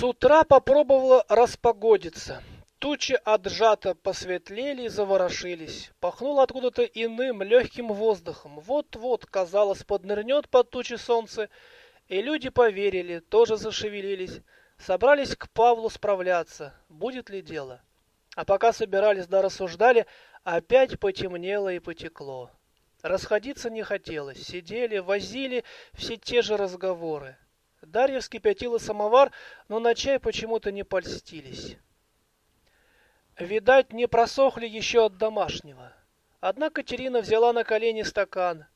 С утра попробовала распогодиться. Тучи отжато посветлели и заворошились. Пахнуло откуда-то иным, легким воздухом. Вот-вот, казалось, поднырнет под тучи солнце, и люди поверили, тоже зашевелились. Собрались к Павлу справляться, будет ли дело. А пока собирались да рассуждали, опять потемнело и потекло. Расходиться не хотелось, сидели, возили все те же разговоры. Дарья вскипятила самовар, но на чай почему-то не польстились. Видать, не просохли еще от домашнего. Одна Катерина взяла на колени стакан.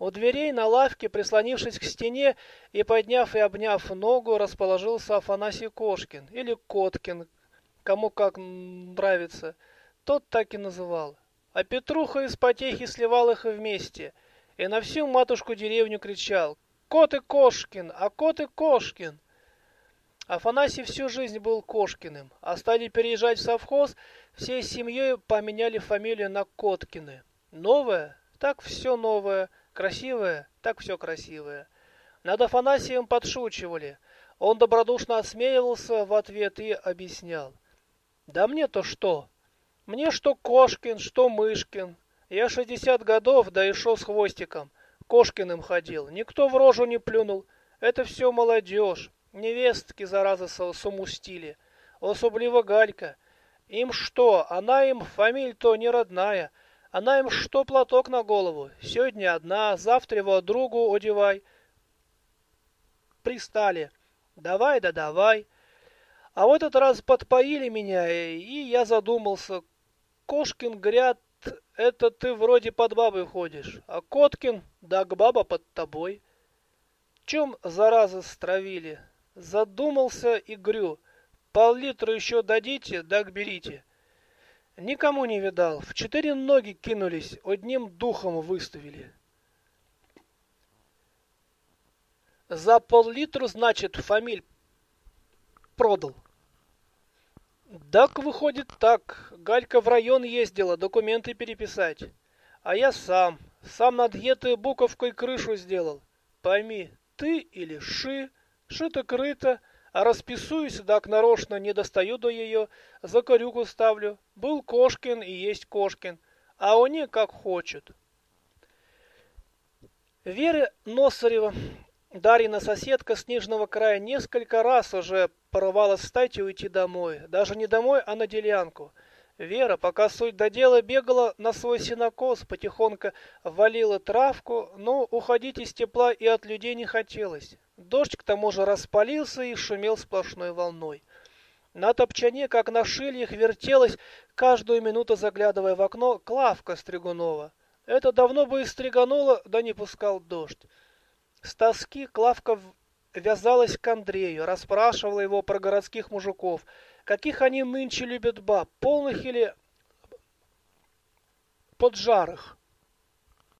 У дверей на лавке, прислонившись к стене и подняв и обняв ногу, расположился Афанасий Кошкин или Коткин, кому как нравится. Тот так и называл. А Петруха из потехи сливал их вместе и на всю матушку деревню кричал «Кот и Кошкин! А кот и Кошкин!» Афанасий всю жизнь был Кошкиным, а стали переезжать в совхоз, всей семьей поменяли фамилию на Коткины. Новое? Так все новое. Красивое? Так все красивое. Над Афанасием подшучивали. Он добродушно осмеивался в ответ и объяснял. «Да мне-то что? Мне что Кошкин, что Мышкин. Я шестьдесят годов, да и шел с хвостиком. Кошкиным ходил. Никто в рожу не плюнул. Это все молодежь. Невестки, зараза, сумустили. Особливо Галька. Им что, она им фамиль-то не родная. Она им что платок на голову. Сегодня одна, завтра его другу одевай. Пристали. Давай да давай. А в этот раз подпоили меня, и я задумался. Кошкин, гряд, это ты вроде под бабой ходишь, а Коткин, да к баба под тобой. Чем заразы стравили? Задумался и грю. Пол-литра еще дадите, так берите. Никому не видал. В четыре ноги кинулись, одним духом выставили. За пол-литру, значит, фамиль продал. Так выходит так. Галька в район ездила документы переписать. А я сам, сам над этой буковкой крышу сделал. Пойми, ты или ши, шито-крыто, а расписуюсь, так нарочно не достаю до ее, за корюку ставлю. Был Кошкин и есть Кошкин, а они как хочет. Вера Носарева, Дарьина соседка с Нижнего края, несколько раз уже порывалась встать и уйти домой. Даже не домой, а на делянку. Вера, пока суть до дела, бегала на свой синокос, потихоньку валила травку, но уходить из тепла и от людей не хотелось. Дождь к тому же распалился и шумел сплошной волной. На топчане, как на шильях, вертелась, каждую минуту заглядывая в окно, Клавка Стригунова. Это давно бы и стригануло, да не пускал дождь. С тоски Клавка вязалась к Андрею, расспрашивала его про городских мужиков, каких они нынче любят баб, полных или поджарых.